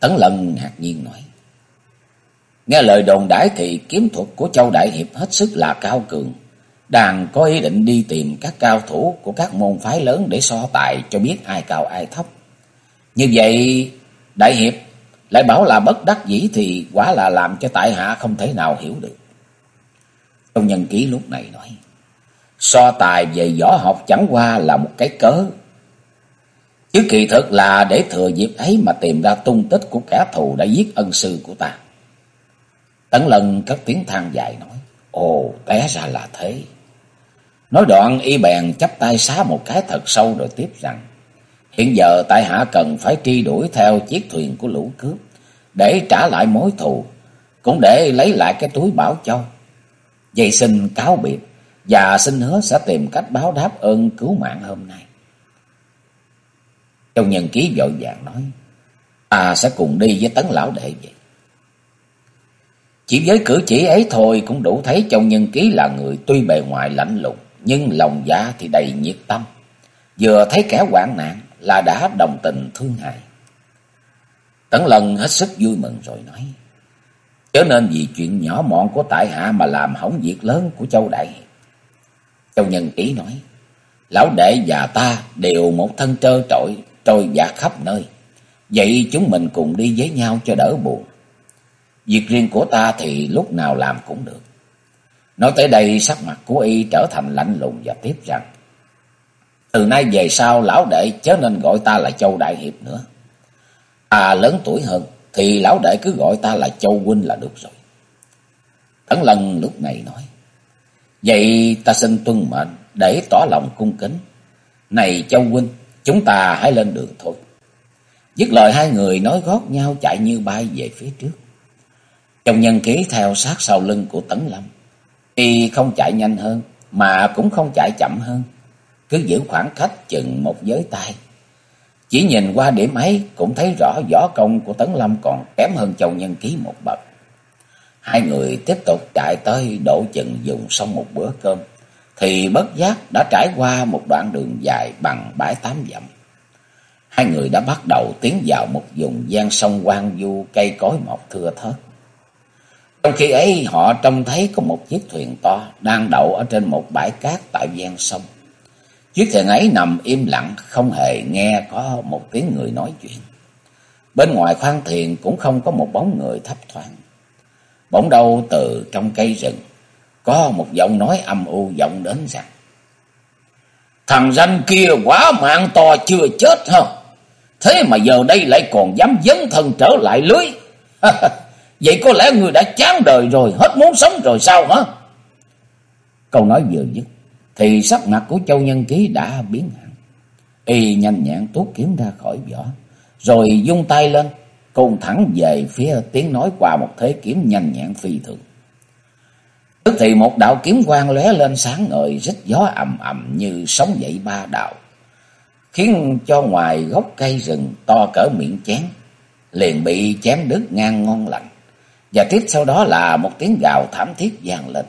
Tấn Lân ngạc nhiên nói. Nghe lời đồn đãi thì kiếm thuật của Châu Đại Hiệp hết sức là cao cường. Đàn có ý định đi tìm các cao thủ của các môn phái lớn để so tài cho biết ai cao ai thấp. Như vậy, Đại Hiệp lại bảo là bất đắc dĩ thì quả là làm cho tại hạ không thể nào hiểu được. công nhân ký lúc này nói. So tài về võ học chẳng qua là một cái cớ. Chứ kỳ thực là để thừa dịp ấy mà tìm ra tung tích của kẻ thù đã giết ân sư của ta. Tấn lần cất tiếng than dài nói. Ồ, té ra là thế. Nói đoạn y bèn chắp tay xá một cái thật sâu rồi tiếp rằng. Hiện giờ tại hạ cần phải truy đuổi theo chiếc thuyền của lũ cướp. Để trả lại mối thù. Cũng để lấy lại cái túi bảo châu. Vậy xin cáo biệt và xin hứa sẽ tìm cách báo đáp ơn cứu mạng hôm nay. Châu Nhân Ký vội vàng nói, ta sẽ cùng đi với tấn lão đệ vậy. Chỉ với cử chỉ ấy thôi cũng đủ thấy Châu Nhân Ký là người tuy bề ngoài lạnh lùng, nhưng lòng dạ thì đầy nhiệt tâm. Vừa thấy kẻ hoạn nạn là đã đồng tình thương hại. Tấn Lần hết sức vui mừng rồi nói, Chớ nên vì chuyện nhỏ mọn của tại hạ mà làm hỏng việc lớn của Châu Đại Châu Nhân Ký nói, Lão đệ và ta đều một thân trơ trội, trôi dạt khắp nơi. Vậy chúng mình cùng đi với nhau cho đỡ buồn. Việc riêng của ta thì lúc nào làm cũng được. Nói tới đây sắc mặt của y trở thành lạnh lùng và tiếp rằng. Từ nay về sau lão đệ chớ nên gọi ta là Châu Đại Hiệp nữa. À lớn tuổi hơn thì lão đệ cứ gọi ta là Châu Huynh là được rồi. Tấn Lân lúc này nói. Vậy ta xin tuân mệnh để tỏ lòng cung kính. Này Châu Huynh, chúng ta hãy lên đường thôi. Dứt lời hai người nói gót nhau chạy như bay về phía trước. trong Nhân Ký theo sát sau lưng của Tấn Lâm. Y không chạy nhanh hơn, mà cũng không chạy chậm hơn. Cứ giữ khoảng cách chừng một giới tay. Chỉ nhìn qua điểm ấy cũng thấy rõ võ công của Tấn Lâm còn kém hơn Châu Nhân Ký một bậc. Hai người tiếp tục chạy tới độ chừng dùng xong một bữa cơm, thì bất giác đã trải qua một đoạn đường dài bằng bãi tám dặm. Hai người đã bắt đầu tiến vào một vùng gian sông quang du cây cối mọc thưa thớt. Trong khi ấy họ trông thấy có một chiếc thuyền to đang đậu ở trên một bãi cát tại gian sông. Chiếc thuyền ấy nằm im lặng, không hề nghe có một tiếng người nói chuyện. Bên ngoài khoang thuyền cũng không có một bóng người thấp thoáng. Bỗng đâu từ trong cây rừng, có một giọng nói âm u vọng đến rằng. Thằng danh kia quá mạng to chưa chết hả? Thế mà giờ đây lại còn dám dấn thân trở lại lưới. Vậy có lẽ người đã chán đời rồi, hết muốn sống rồi sao hả? Câu nói vừa dứt, thì sắc mặt của Châu Nhân Ký đã biến hẳn. Y nhanh nhẹn tuốt kiếm ra khỏi vỏ, rồi dung tay lên, cùng thẳng về phía tiếng nói qua một thế kiếm nhanh nhẹn phi thường. Tức thì một đạo kiếm quang lóe lên sáng ngời, rít gió ầm ầm như sóng dậy ba đạo, khiến cho ngoài gốc cây rừng to cỡ miệng chén, liền bị chém đứt ngang ngon lành, Và tiếp sau đó là một tiếng gào thảm thiết vang lên.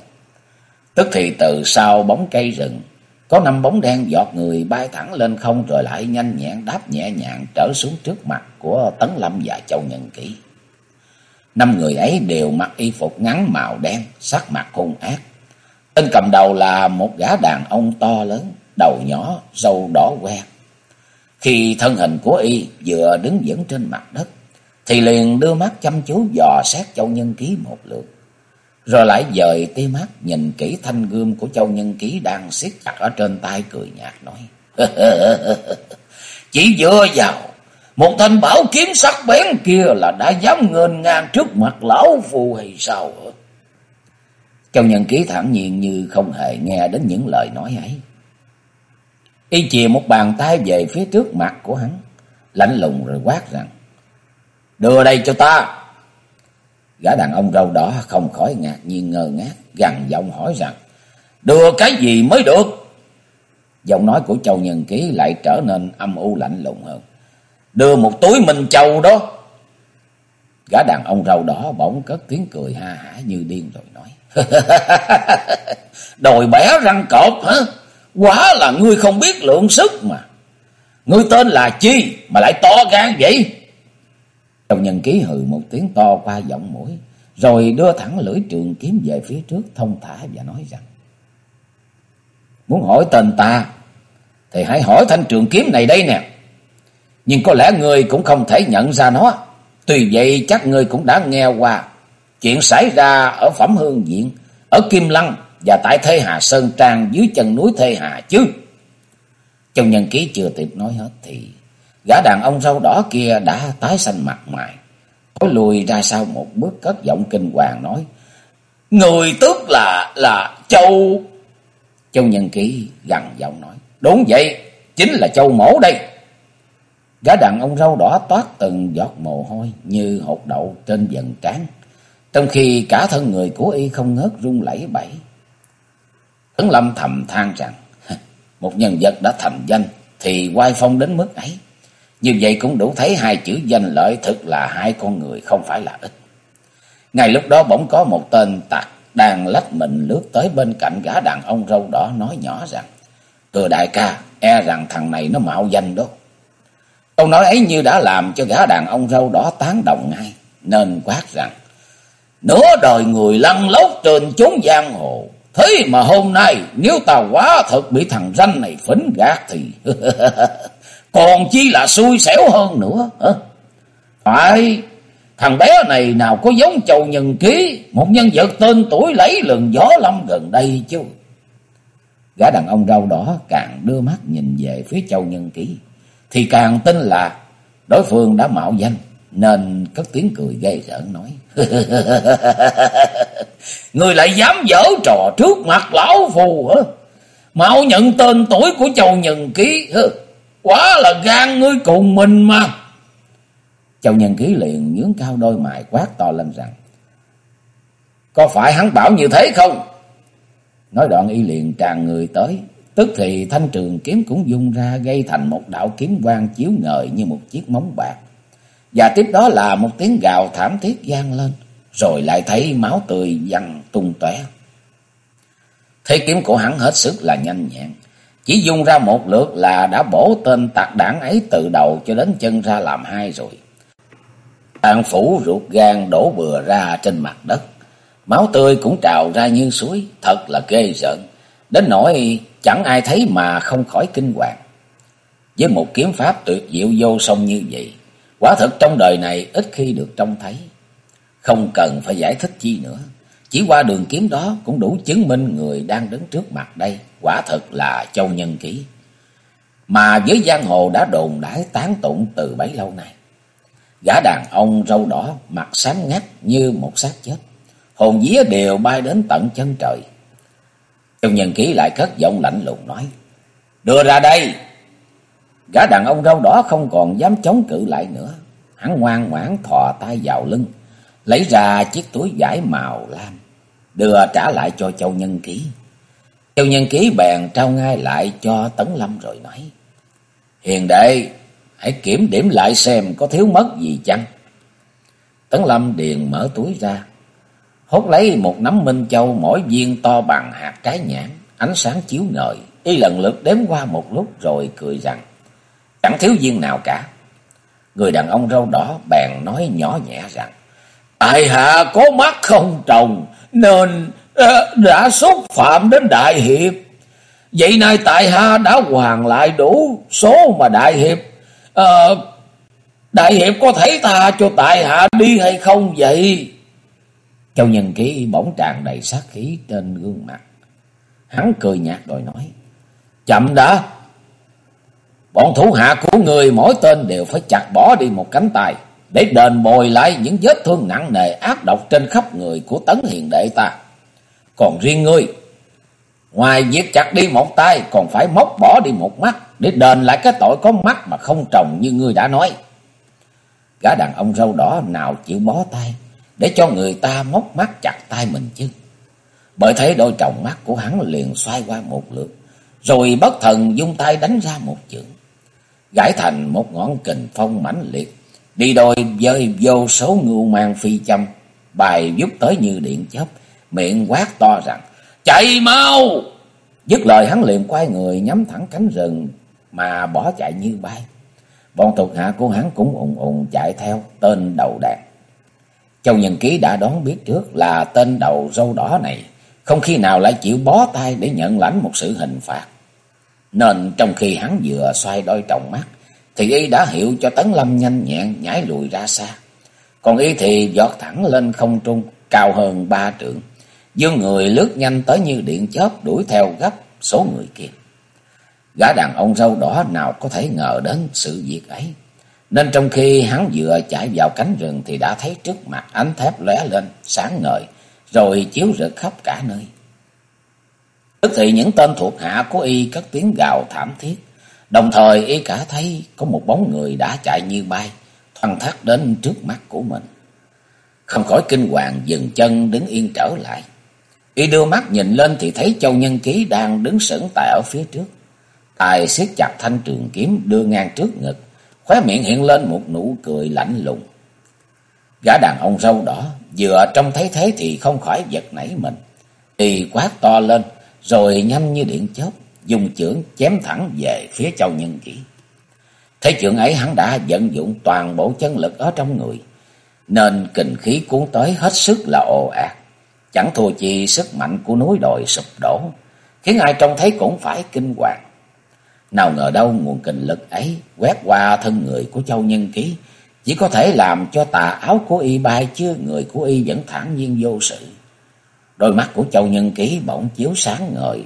Tức thì từ sau bóng cây rừng, có năm bóng đen giọt người bay thẳng lên không rồi lại nhanh nhẹn đáp nhẹ nhàng trở xuống trước mặt của Tấn Lâm và Châu Nhân Kỷ. Năm người ấy đều mặc y phục ngắn màu đen, sắc mặt hung ác. Tên cầm đầu là một gã đàn ông to lớn, đầu nhỏ, râu đỏ que. Khi thân hình của y vừa đứng vững trên mặt đất, thì liền đưa mắt chăm chú dò xét Châu Nhân Ký một lượt. Rồi lại dời tia mắt nhìn kỹ thanh gươm của Châu Nhân Ký đang siết chặt ở trên tay cười nhạt nói. Chỉ dựa vào một thanh bảo kiếm sắc bén kia là đã dám ngên ngang trước mặt lão phù hay sao hả? Châu Nhân Ký thẳng nhiên như không hề nghe đến những lời nói ấy. Y chìa một bàn tay về phía trước mặt của hắn, lạnh lùng rồi quát rằng, Đưa đây cho ta. Gã đàn ông râu đỏ không khỏi ngạc nhiên ngơ ngác, gằn giọng hỏi rằng, Đưa cái gì mới được? Giọng nói của Châu Nhân Ký lại trở nên âm u lạnh lùng hơn. Đưa một túi mình châu đó. Gã đàn ông râu đỏ bỗng cất tiếng cười ha hả như điên rồi nói. Đồi bẻ răng cọp hả? Quá là ngươi không biết lượng sức mà. Ngươi tên là chi mà lại to gan vậy? Trong nhân ký hừ một tiếng to qua giọng mũi. Rồi đưa thẳng lưỡi trường kiếm về phía trước thông thả và nói rằng. Muốn hỏi tên ta thì hãy hỏi thanh trường kiếm này đây nè. Nhưng có lẽ ngươi cũng không thể nhận ra nó. Tuy vậy chắc ngươi cũng đã nghe qua chuyện xảy ra ở Phẩm Hương Viện, ở Kim Lăng và tại Thê Hà Sơn Trang dưới chân núi Thê Hà chứ. Trong nhân ký chưa kịp nói hết thì gã đàn ông râu đỏ kia đã tái xanh mặt mày. Tối lùi ra sau một bước cất giọng kinh hoàng nói. Người tức là là Châu... Châu Nhân Ký gằn giọng nói. Đúng vậy, chính là Châu Mổ đây. Gã đàn ông râu đỏ toát từng giọt mồ hôi như hột đậu trên dần trán. Trong khi cả thân người của y không ngớt run lẩy bẩy. Tấn Lâm thầm than rằng, một nhân vật đã thành danh thì quay phong đến mức ấy. Như vậy cũng đủ thấy hai chữ danh lợi thực là hai con người không phải là ít. Ngay lúc đó bỗng có một tên tặc đang lách mình lướt tới bên cạnh gã đàn ông râu đỏ nói nhỏ rằng, Từ đại ca, e rằng thằng này nó mạo danh đó. Câu nói ấy như đã làm cho gã đàn ông râu đỏ tán đồng ngay, nên quát rằng, Nửa đời người lăn lóc trên chốn giang hồ, thế mà hôm nay nếu ta quá thật bị thằng ranh này phỉnh gạt thì... còn chi là xui xẻo hơn nữa. Hả? Phải, thằng bé này nào có giống chầu nhân ký, một nhân vật tên tuổi lấy lừng gió lâm gần đây chứ. Gã đàn ông râu đỏ càng đưa mắt nhìn về phía châu nhân ký thì càng tin là đối phương đã mạo danh, nên cất tiếng cười ghê rợn nói. Người lại dám dở trò trước mặt lão phù hả? Mạo nhận tên tuổi của châu Nhân Ký hả? Quá là gan ngươi cùng mình mà. Châu Nhân Ký liền nhướng cao đôi mày quát to lên rằng. Có phải hắn bảo như thế không? Nói đoạn y liền tràn người tới, Tức thì thanh trường kiếm cũng dung ra gây thành một đạo kiếm quang chiếu ngời như một chiếc móng bạc. Và tiếp đó là một tiếng gào thảm thiết gian lên, rồi lại thấy máu tươi văng tung tóe. Thế kiếm của hắn hết sức là nhanh nhẹn, chỉ dung ra một lượt là đã bổ tên tạc đảng ấy từ đầu cho đến chân ra làm hai rồi. Tàn phủ ruột gan đổ bừa ra trên mặt đất, máu tươi cũng trào ra như suối, thật là ghê rợn. Đến nỗi chẳng ai thấy mà không khỏi kinh hoàng. Với một kiếm pháp tuyệt diệu vô song như vậy, quả thực trong đời này ít khi được trông thấy. Không cần phải giải thích chi nữa, chỉ qua đường kiếm đó cũng đủ chứng minh người đang đứng trước mặt đây, quả thực là châu nhân ký. Mà với giang hồ đã đồn đãi tán tụng từ bấy lâu nay. Gã đàn ông râu đỏ, mặt sáng ngắt như một xác chết. Hồn vía đều bay đến tận chân trời. châu nhân ký lại cất giọng lạnh lùng nói. Đưa ra đây. Gã đàn ông râu đỏ không còn dám chống cự lại nữa. Hắn ngoan ngoãn thò tay vào lưng. Lấy ra chiếc túi vải màu lam. Đưa trả lại cho châu nhân ký. Châu nhân ký bèn trao ngay lại cho Tấn Lâm rồi nói. Hiền đệ, hãy kiểm điểm lại xem có thiếu mất gì chăng. Tấn Lâm điền mở túi ra, hốt lấy một nắm minh châu mỗi viên to bằng hạt trái nhãn, ánh sáng chiếu ngời, y lần lượt đếm qua một lúc rồi cười rằng, chẳng thiếu viên nào cả. Người đàn ông râu đỏ bèn nói nhỏ nhẹ rằng, Tại hạ có mắt không trồng, nên ờ, đã xúc phạm đến đại hiệp. Vậy nay tại hạ đã hoàn lại đủ số mà đại hiệp à, Đại hiệp có thấy tha cho tại hạ đi hay không vậy? Châu Nhân Ký bỗng tràn đầy sát khí trên gương mặt. Hắn cười nhạt rồi nói. Chậm đã. Bọn thủ hạ của người mỗi tên đều phải chặt bỏ đi một cánh tay. Để đền bồi lại những vết thương nặng nề ác độc trên khắp người của tấn hiền đệ ta. Còn riêng ngươi. Ngoài việc chặt đi một tay còn phải móc bỏ đi một mắt. Để đền lại cái tội có mắt mà không trồng như ngươi đã nói. Gã đàn ông râu đỏ nào chịu bó tay để cho người ta móc mắt chặt tay mình chứ. Bởi thấy đôi tròng mắt của hắn liền xoay qua một lượt, rồi bất thần dung tay đánh ra một chưởng. Gãi thành một ngọn kình phong mãnh liệt, đi đôi với vô số ngưu mang phi châm, bài giúp tới như điện chớp, miệng quát to rằng, chạy mau! Dứt lời hắn liền quay người nhắm thẳng cánh rừng mà bỏ chạy như bay. Bọn thuộc hạ của hắn cũng ùng ùng chạy theo tên đầu đàn. Châu Nhân Ký đã đoán biết trước là tên đầu râu đỏ này không khi nào lại chịu bó tay để nhận lãnh một sự hình phạt. Nên trong khi hắn vừa xoay đôi tròng mắt, thì y đã hiểu cho Tấn Lâm nhanh nhẹn nhảy lùi ra xa. Còn y thì giọt thẳng lên không trung, cao hơn ba trượng. Dương người lướt nhanh tới như điện chớp đuổi theo gấp số người kia. Gã đàn ông râu đỏ nào có thể ngờ đến sự việc ấy. Nên trong khi hắn vừa chạy vào cánh rừng thì đã thấy trước mặt ánh thép lóe lên, sáng ngời, rồi chiếu rực khắp cả nơi. Tức thì những tên thuộc hạ của y cất tiếng gào thảm thiết, đồng thời y cả thấy có một bóng người đã chạy như bay, thoăn thoát đến trước mắt của mình. Không khỏi kinh hoàng dừng chân đứng yên trở lại. Y đưa mắt nhìn lên thì thấy Châu Nhân Ký đang đứng sững tại ở phía trước. Tài siết chặt thanh trường kiếm đưa ngang trước ngực, khóe miệng hiện lên một nụ cười lạnh lùng. Gã đàn ông râu đỏ vừa trông thấy thế thì không khỏi giật nảy mình. Y quát to lên rồi nhanh như điện chớp dùng chưởng chém thẳng về phía Châu Nhân Kỷ. Thế chưởng ấy hắn đã vận dụng toàn bộ chân lực ở trong người, nên kình khí cuốn tới hết sức là ồ ạt, chẳng thua chi sức mạnh của núi đồi sụp đổ, khiến ai trông thấy cũng phải kinh hoàng. Nào ngờ đâu nguồn kình lực ấy quét qua thân người của Châu Nhân Ký, chỉ có thể làm cho tà áo của y bay chứ người của y vẫn thản nhiên vô sự. Đôi mắt của Châu Nhân Ký bỗng chiếu sáng ngời.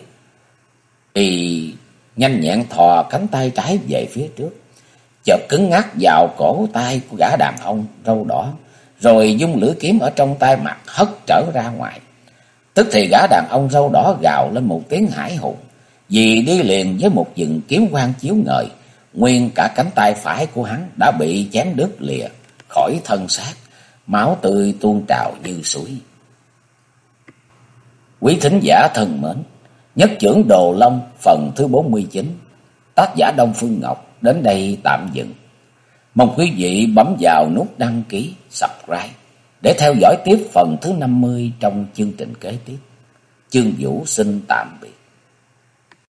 Y nhanh nhẹn thò cánh tay trái về phía trước, chợt cứng ngắc vào cổ tay của gã đàn ông râu đỏ, rồi dung lưỡi kiếm ở trong tay mặt hất trở ra ngoài. Tức thì gã đàn ông râu đỏ gào lên một tiếng hải hùng. Vì đi liền với một dừng kiếm quang chiếu ngời, nguyên cả cánh tay phải của hắn đã bị chém đứt lìa, khỏi thân xác, máu tươi tuôn trào như suối. Quý thính giả thân mến, nhất trưởng Đồ Long phần thứ 49, tác giả Đông Phương Ngọc đến đây tạm dừng. Mong quý vị bấm vào nút đăng ký, subscribe để theo dõi tiếp phần thứ 50 trong chương trình kế tiếp. Chương Vũ xin tạm biệt.